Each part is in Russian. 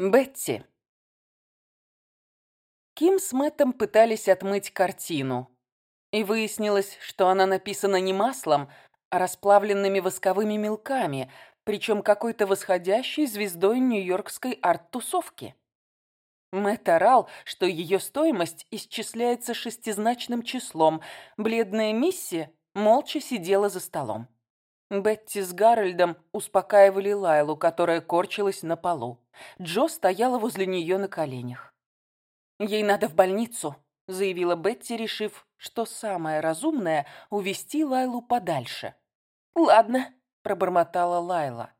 Бетти. Ким с Мэттом пытались отмыть картину. И выяснилось, что она написана не маслом, а расплавленными восковыми мелками, причем какой-то восходящей звездой нью-йоркской арт-тусовки. Мэтт орал, что ее стоимость исчисляется шестизначным числом. Бледная Мисси молча сидела за столом. Бетти с Гарольдом успокаивали Лайлу, которая корчилась на полу. Джо стояла возле нее на коленях. «Ей надо в больницу», — заявила Бетти, решив, что самое разумное — увести Лайлу подальше. «Ладно», — пробормотала Лайла.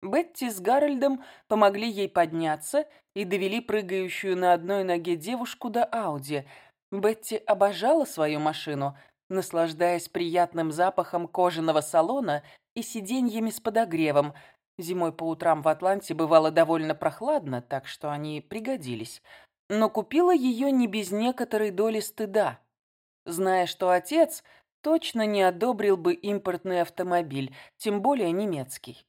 Бетти с Гарольдом помогли ей подняться и довели прыгающую на одной ноге девушку до Ауди. Бетти обожала свою машину — наслаждаясь приятным запахом кожаного салона и сиденьями с подогревом. Зимой по утрам в Атланте бывало довольно прохладно, так что они пригодились. Но купила ее не без некоторой доли стыда, зная, что отец точно не одобрил бы импортный автомобиль, тем более немецкий.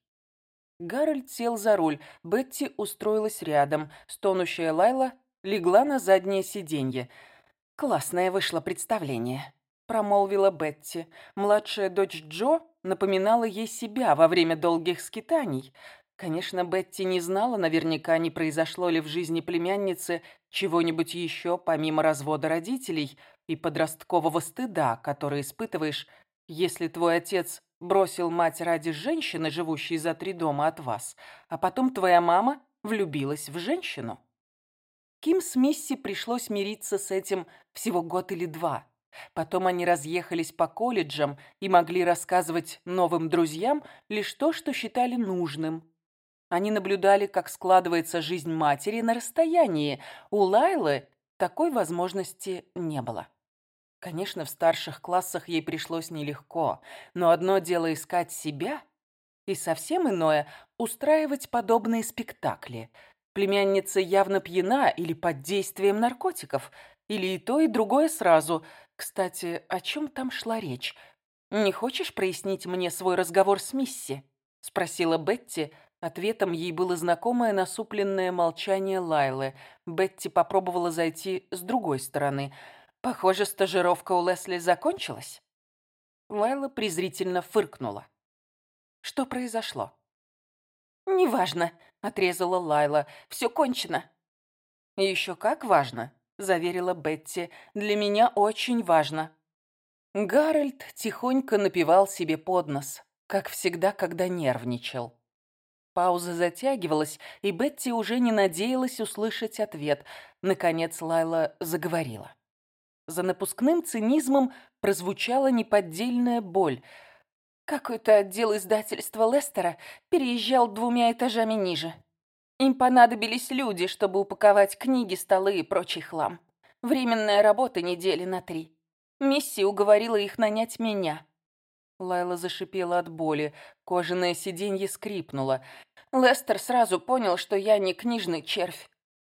Гарольд сел за руль, Бетти устроилась рядом, стонущая Лайла легла на заднее сиденье. Классное вышло представление промолвила Бетти. Младшая дочь Джо напоминала ей себя во время долгих скитаний. Конечно, Бетти не знала наверняка, не произошло ли в жизни племянницы чего-нибудь еще, помимо развода родителей и подросткового стыда, который испытываешь, если твой отец бросил мать ради женщины, живущей за три дома от вас, а потом твоя мама влюбилась в женщину. Ким с Мисси пришлось мириться с этим всего год или два – Потом они разъехались по колледжам и могли рассказывать новым друзьям лишь то, что считали нужным. Они наблюдали, как складывается жизнь матери на расстоянии. У Лайлы такой возможности не было. Конечно, в старших классах ей пришлось нелегко, но одно дело искать себя, и совсем иное – устраивать подобные спектакли. Племянница явно пьяна или под действием наркотиков, или и то, и другое сразу – кстати, о чем там шла речь? Не хочешь прояснить мне свой разговор с Мисси? Спросила Бетти. Ответом ей было знакомое насупленное молчание Лайлы. Бетти попробовала зайти с другой стороны. Похоже, стажировка у Лесли закончилась. Лайла презрительно фыркнула. Что произошло? «Неважно», — отрезала Лайла. «Все кончено». «Еще как важно», заверила Бетти. «Для меня очень важно». Гарольд тихонько напевал себе под нос, как всегда, когда нервничал. Пауза затягивалась, и Бетти уже не надеялась услышать ответ. Наконец Лайла заговорила. За напускным цинизмом прозвучала неподдельная боль. Какой-то отдел издательства Лестера переезжал двумя этажами ниже. Им понадобились люди, чтобы упаковать книги, столы и прочий хлам. Временная работа недели на три. Мисси уговорила их нанять меня. Лайла зашипела от боли, кожаное сиденье скрипнуло. Лестер сразу понял, что я не книжный червь.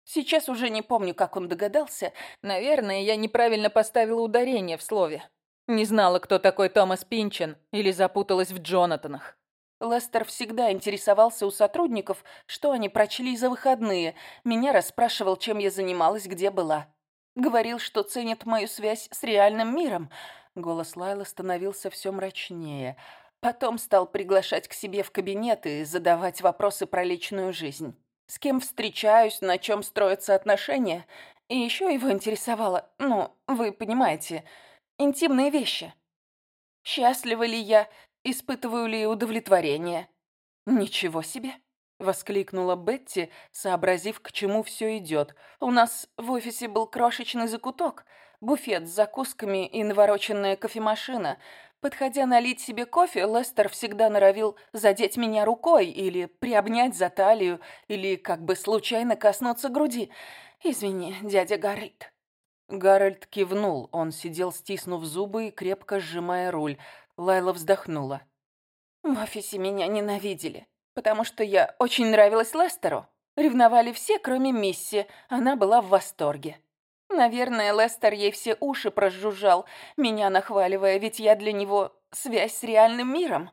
Сейчас уже не помню, как он догадался. Наверное, я неправильно поставила ударение в слове. Не знала, кто такой Томас Пинчен, или запуталась в Джонатанах. Лестер всегда интересовался у сотрудников, что они прочли за выходные. Меня расспрашивал, чем я занималась, где была. Говорил, что ценит мою связь с реальным миром. Голос Лайлы становился все мрачнее. Потом стал приглашать к себе в кабинет и задавать вопросы про личную жизнь. С кем встречаюсь, на чем строятся отношения. И еще его интересовало, ну, вы понимаете, интимные вещи. Счастлива ли я, Испытываю ли удовлетворение?» «Ничего себе!» — воскликнула Бетти, сообразив, к чему все идет. «У нас в офисе был крошечный закуток, буфет с закусками и навороченная кофемашина. Подходя налить себе кофе, Лестер всегда норовил задеть меня рукой или приобнять за талию, или как бы случайно коснуться груди. Извини, дядя Гарольд». Гарольд кивнул. Он сидел, стиснув зубы и крепко сжимая руль. Лайла вздохнула. В офисе меня ненавидели, потому что я очень нравилась Лестеру. Ревновали все, кроме Мисси. Она была в восторге. Наверное, Лестер ей все уши прожужжал, меня нахваливая, ведь я для него связь с реальным миром.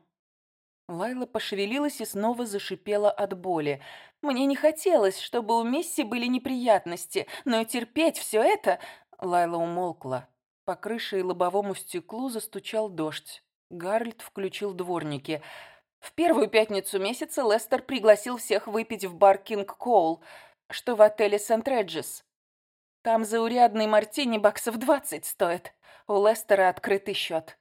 Лайла пошевелилась и снова зашипела от боли. «Мне не хотелось, чтобы у Мисси были неприятности, но и терпеть все это...» Лайла умолкла. По крыше и лобовому стеклу застучал дождь. Гарольд включил дворники. В первую пятницу месяца Лестер пригласил всех выпить в бар «Кинг Коул», что в отеле «Сент-Реджис». Там заурядный мартини баксов двадцать стоит. У Лестера открытый счет.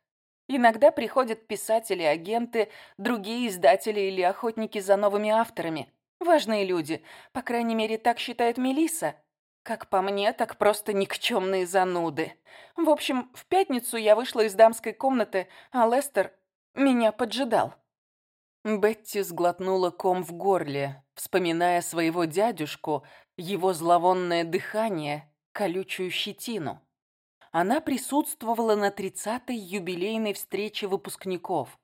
Иногда приходят писатели, агенты, другие издатели или охотники за новыми авторами. Важные люди. По крайней мере, так считает Мелиса. Как по мне, так просто никчемные зануды. В общем, в пятницу я вышла из дамской комнаты, а Лестер меня поджидал. Бетти сглотнула ком в горле, вспоминая своего дядюшку, его зловонное дыхание, колючую щетину она присутствовала на 30-й юбилейной встрече выпускников.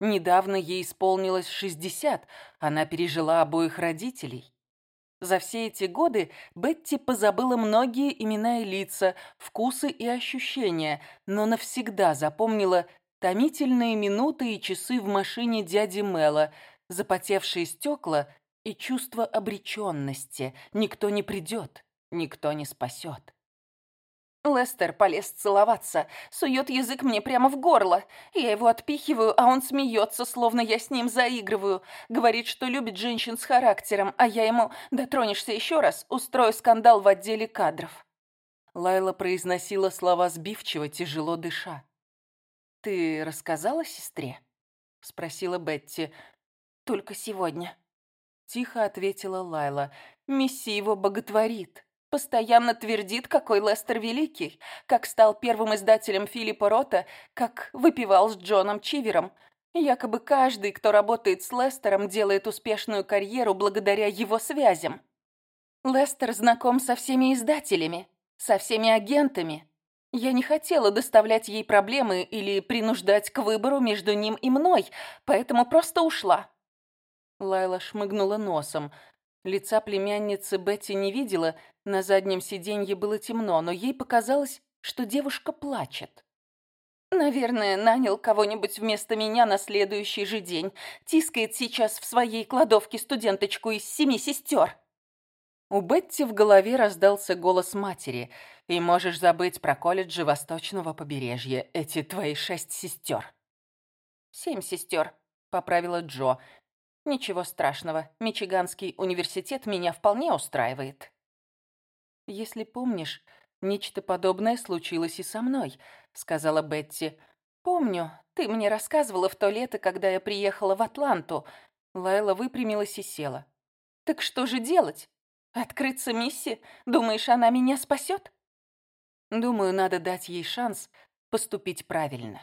Недавно ей исполнилось 60, она пережила обоих родителей. За все эти годы Бетти позабыла многие имена и лица, вкусы и ощущения, но навсегда запомнила томительные минуты и часы в машине дяди Мэла, запотевшие стекла и чувство обреченности. Никто не придет, никто не спасет. Лестер полез целоваться, сует язык мне прямо в горло. Я его отпихиваю, а он смеется, словно я с ним заигрываю. Говорит, что любит женщин с характером, а я ему «дотронешься еще раз, устрою скандал в отделе кадров». Лайла произносила слова сбивчиво, тяжело дыша. «Ты рассказала сестре?» — спросила Бетти. «Только сегодня». Тихо ответила Лайла. «Мисси его боготворит». Постоянно твердит, какой Лестер великий, как стал первым издателем Филиппа Рота, как выпивал с Джоном Чивером. Якобы каждый, кто работает с Лестером, делает успешную карьеру благодаря его связям. Лестер знаком со всеми издателями, со всеми агентами. Я не хотела доставлять ей проблемы или принуждать к выбору между ним и мной, поэтому просто ушла. Лайла шмыгнула носом. Лица племянницы Бетти не видела, на заднем сиденье было темно, но ей показалось, что девушка плачет. «Наверное, нанял кого-нибудь вместо меня на следующий же день. Тискает сейчас в своей кладовке студенточку из семи сестер». У Бетти в голове раздался голос матери. «И можешь забыть про колледжи Восточного побережья, эти твои шесть сестер». «Семь сестер», — поправила Джо. «Ничего страшного, Мичиганский университет меня вполне устраивает». «Если помнишь, нечто подобное случилось и со мной», — сказала Бетти. «Помню, ты мне рассказывала в то лето, когда я приехала в Атланту». Лайла выпрямилась и села. «Так что же делать? Открыться миссии? Думаешь, она меня спасет?» «Думаю, надо дать ей шанс поступить правильно».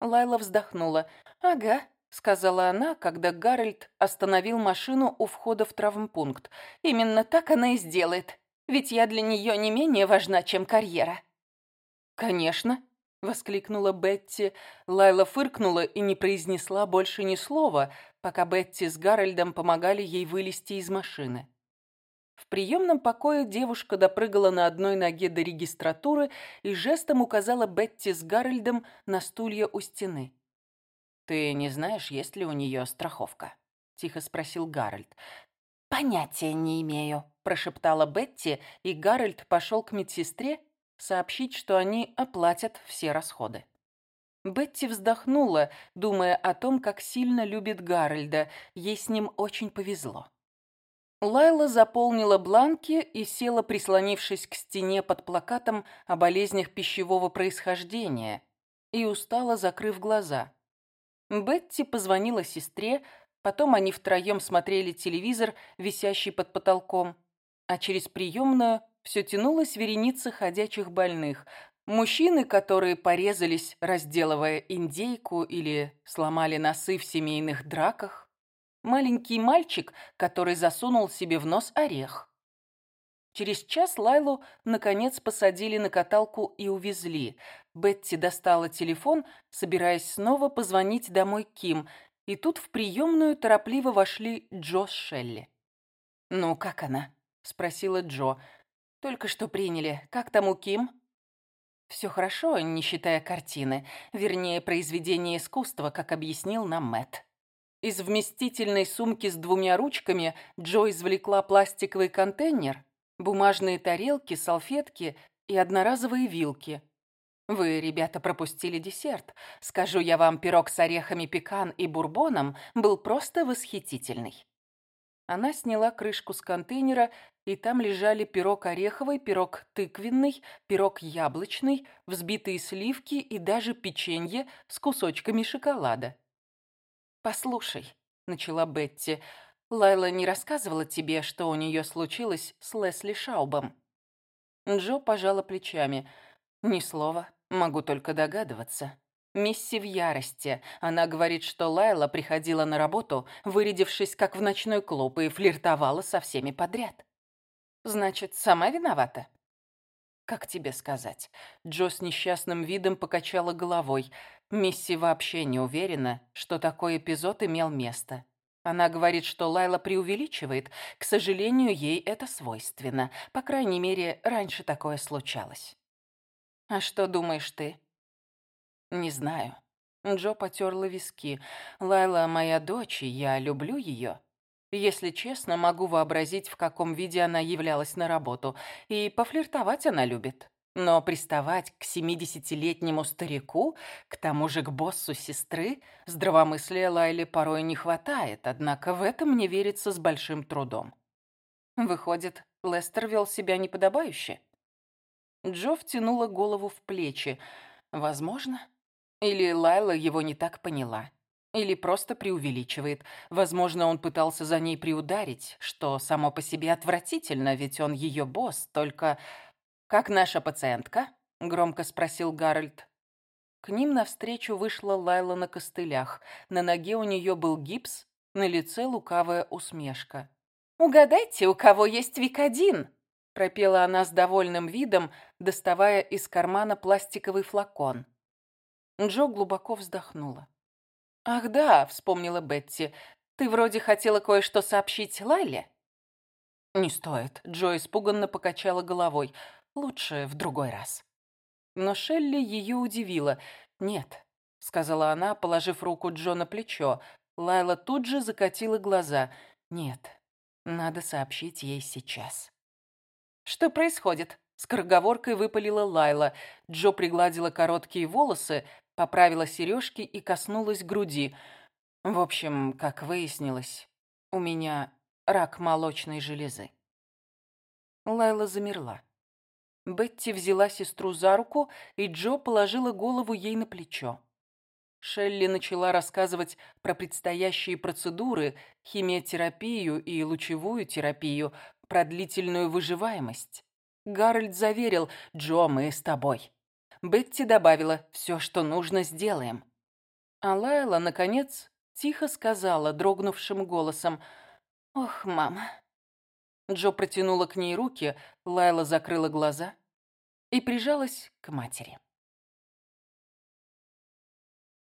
Лайла вздохнула. «Ага», — сказала она, когда Гарольд остановил машину у входа в травмпункт. «Именно так она и сделает. Ведь я для нее не менее важна, чем карьера». «Конечно», — воскликнула Бетти. Лайла фыркнула и не произнесла больше ни слова, пока Бетти с Гарольдом помогали ей вылезти из машины. В приемном покое девушка допрыгала на одной ноге до регистратуры и жестом указала Бетти с Гарольдом на стулья у стены. «Ты не знаешь, есть ли у нее страховка?» — тихо спросил Гарольд. «Понятия не имею», – прошептала Бетти, и Гарольд пошел к медсестре сообщить, что они оплатят все расходы. Бетти вздохнула, думая о том, как сильно любит Гарольда, ей с ним очень повезло. Лайла заполнила бланки и села, прислонившись к стене под плакатом о болезнях пищевого происхождения, и устала, закрыв глаза. Бетти позвонила сестре, Потом они втроем смотрели телевизор, висящий под потолком. А через приемную все тянулась вереница ходячих больных. Мужчины, которые порезались, разделывая индейку или сломали носы в семейных драках. Маленький мальчик, который засунул себе в нос орех. Через час Лайлу, наконец, посадили на каталку и увезли. Бетти достала телефон, собираясь снова позвонить домой Ким, и тут в приемную торопливо вошли Джо Шелли. «Ну, как она?» — спросила Джо. «Только что приняли. Как там у Ким?» «Все хорошо, не считая картины. Вернее, произведения искусства, как объяснил нам Мэтт». Из вместительной сумки с двумя ручками Джо извлекла пластиковый контейнер, бумажные тарелки, салфетки и одноразовые вилки. Вы, ребята, пропустили десерт. Скажу я вам, пирог с орехами пекан и бурбоном был просто восхитительный. Она сняла крышку с контейнера, и там лежали пирог ореховый, пирог тыквенный, пирог яблочный, взбитые сливки и даже печенье с кусочками шоколада. «Послушай», — начала Бетти, — «Лайла не рассказывала тебе, что у нее случилось с Лесли Шаубом?» Джо пожала плечами. «Ни слова, могу только догадываться». Мисси в ярости. Она говорит, что Лайла приходила на работу, вырядившись как в ночной клуб, и флиртовала со всеми подряд. «Значит, сама виновата?» «Как тебе сказать?» Джо с несчастным видом покачала головой. Мисси вообще не уверена, что такой эпизод имел место. Она говорит, что Лайла преувеличивает. К сожалению, ей это свойственно. По крайней мере, раньше такое случалось. «А что думаешь ты?» «Не знаю». Джо потерла виски. «Лайла моя дочь, и я люблю ее. Если честно, могу вообразить, в каком виде она являлась на работу. И пофлиртовать она любит. Но приставать к семидесятилетнему старику, к тому же к боссу сестры, здравомыслия Лайле порой не хватает, однако в этом мне верится с большим трудом. Выходит, Лестер вел себя неподобающе? Джо втянула голову в плечи. Возможно. Или Лайла его не так поняла. Или просто преувеличивает. Возможно, он пытался за ней приударить, что само по себе отвратительно, ведь он ее босс, только «Как наша пациентка?» — громко спросил Гарольд. К ним навстречу вышла Лайла на костылях. На ноге у нее был гипс, на лице лукавая усмешка. «Угадайте, у кого есть Викодин?» — пропела она с довольным видом, доставая из кармана пластиковый флакон. Джо глубоко вздохнула. «Ах да», — вспомнила Бетти, — «ты вроде хотела кое-что сообщить Лайле?» «Не стоит», — Джо испуганно покачала головой. Лучше в другой раз. Но Шелли ее удивила. «Нет», — сказала она, положив руку Джо на плечо. Лайла тут же закатила глаза. «Нет, надо сообщить ей сейчас». «Что происходит?» — скороговоркой выпалила Лайла. Джо пригладила короткие волосы, поправила сережки и коснулась груди. «В общем, как выяснилось, у меня рак молочной железы». Лайла замерла. Бетти взяла сестру за руку, и Джо положила голову ей на плечо. Шелли начала рассказывать про предстоящие процедуры, химиотерапию и лучевую терапию, про длительную выживаемость. Гарольд заверил, «Джо, мы с тобой». Бетти добавила, «Все, что нужно, сделаем». А Лайла, наконец, тихо сказала дрогнувшим голосом, «Ох, мама, Джо протянула к ней руки, Лайла закрыла глаза и прижалась к матери.